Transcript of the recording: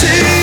see.